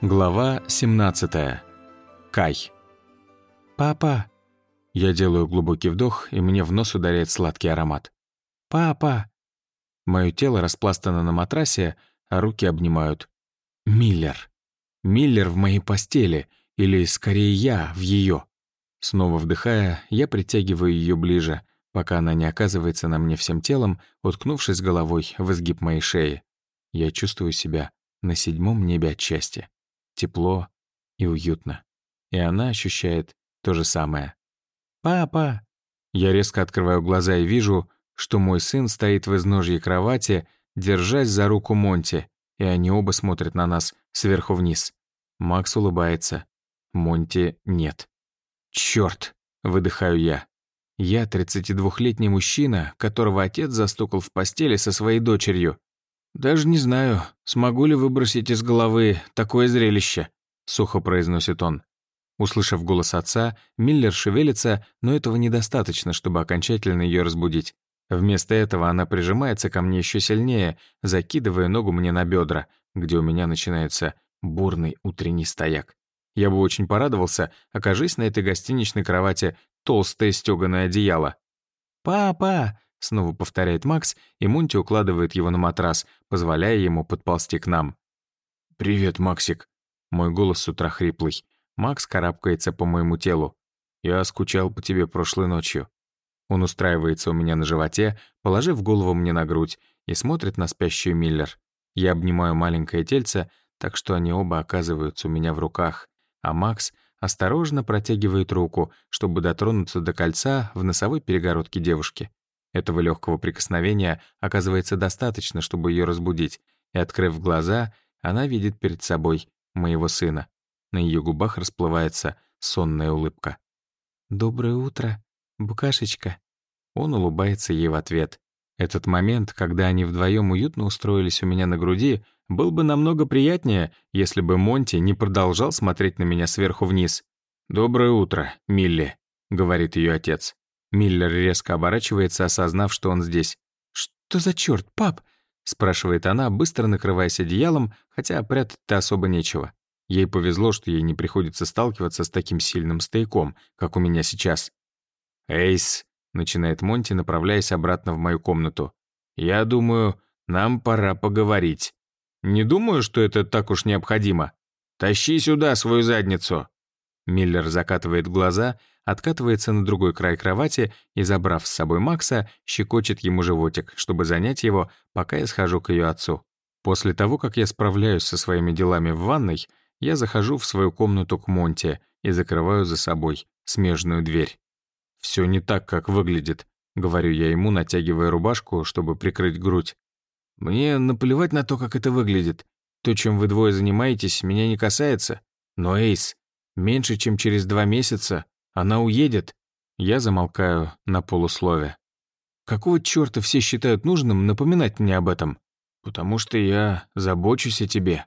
Глава 17. Кай. «Папа!» Я делаю глубокий вдох, и мне в нос ударяет сладкий аромат. «Папа!» Мое тело распластано на матрасе, а руки обнимают. «Миллер!» «Миллер в моей постели!» Или, скорее, я в ее. Снова вдыхая, я притягиваю ее ближе, пока она не оказывается на мне всем телом, уткнувшись головой в изгиб моей шеи. Я чувствую себя на седьмом небе от счастья тепло и уютно. И она ощущает то же самое. «Папа!» Я резко открываю глаза и вижу, что мой сын стоит в изножье кровати, держась за руку Монти, и они оба смотрят на нас сверху вниз. Макс улыбается. Монти нет. «Чёрт!» — выдыхаю я. Я 32-летний мужчина, которого отец застукал в постели со своей дочерью, «Даже не знаю, смогу ли выбросить из головы такое зрелище», — сухо произносит он. Услышав голос отца, Миллер шевелится, но этого недостаточно, чтобы окончательно ее разбудить. Вместо этого она прижимается ко мне еще сильнее, закидывая ногу мне на бедра, где у меня начинается бурный утренний стояк. Я бы очень порадовался, окажись на этой гостиничной кровати толстое стеганое одеяло. «Папа, Снова повторяет Макс, и Мунти укладывает его на матрас, позволяя ему подползти к нам. «Привет, Максик». Мой голос с утра хриплый. Макс карабкается по моему телу. «Я скучал по тебе прошлой ночью». Он устраивается у меня на животе, положив голову мне на грудь, и смотрит на спящую Миллер. Я обнимаю маленькое тельце, так что они оба оказываются у меня в руках, а Макс осторожно протягивает руку, чтобы дотронуться до кольца в носовой перегородке девушки. Этого легкого прикосновения оказывается достаточно, чтобы ее разбудить, и, открыв глаза, она видит перед собой моего сына. На ее губах расплывается сонная улыбка. «Доброе утро, букашечка». Он улыбается ей в ответ. Этот момент, когда они вдвоем уютно устроились у меня на груди, был бы намного приятнее, если бы Монти не продолжал смотреть на меня сверху вниз. «Доброе утро, Милли», — говорит ее отец. Миллер резко оборачивается, осознав, что он здесь. «Что за черт, пап?» — спрашивает она, быстро накрываясь одеялом, хотя прятать-то особо нечего. Ей повезло, что ей не приходится сталкиваться с таким сильным стояком, как у меня сейчас. «Эйс», — начинает Монти, направляясь обратно в мою комнату. «Я думаю, нам пора поговорить. Не думаю, что это так уж необходимо. Тащи сюда свою задницу!» Миллер закатывает глаза, откатывается на другой край кровати и, забрав с собой Макса, щекочет ему животик, чтобы занять его, пока я схожу к ее отцу. После того, как я справляюсь со своими делами в ванной, я захожу в свою комнату к Монте и закрываю за собой смежную дверь. Все не так, как выглядит», — говорю я ему, натягивая рубашку, чтобы прикрыть грудь. «Мне наплевать на то, как это выглядит. То, чем вы двое занимаетесь, меня не касается. Но, Эйс, Меньше чем через два месяца она уедет. Я замолкаю на полуслове. Какого черта все считают нужным напоминать мне об этом? Потому что я забочусь о тебе.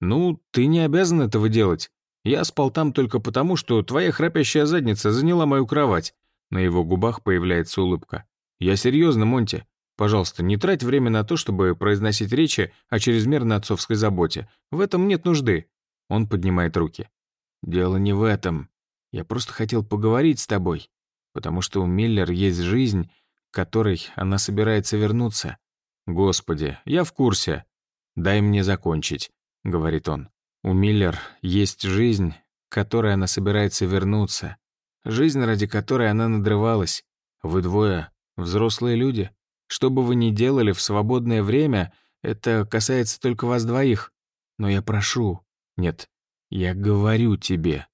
Ну, ты не обязан этого делать. Я спал там только потому, что твоя храпящая задница заняла мою кровать. На его губах появляется улыбка. Я серьезно, Монти. Пожалуйста, не трать время на то, чтобы произносить речи о чрезмерной отцовской заботе. В этом нет нужды. Он поднимает руки. Дело не в этом. Я просто хотел поговорить с тобой, потому что у Миллер есть жизнь, к которой она собирается вернуться. Господи, я в курсе. Дай мне закончить, говорит он. У Миллер есть жизнь, к которой она собирается вернуться. Жизнь, ради которой она надрывалась. Вы двое взрослые люди. Что бы вы ни делали в свободное время, это касается только вас двоих. Но я прошу. Нет, я говорю тебе,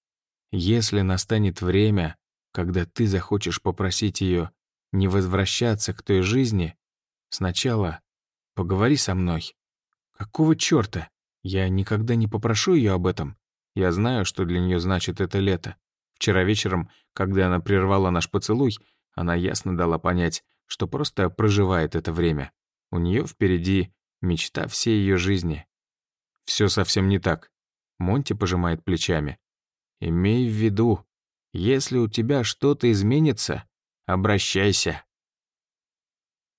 если настанет время, когда ты захочешь попросить ее не возвращаться к той жизни, сначала поговори со мной. Какого черта? Я никогда не попрошу ее об этом. Я знаю, что для нее значит это лето. Вчера вечером, когда она прервала наш поцелуй, она ясно дала понять, что просто проживает это время. У нее впереди мечта всей ее жизни. Все совсем не так. Монти пожимает плечами. «Имей в виду, если у тебя что-то изменится, обращайся».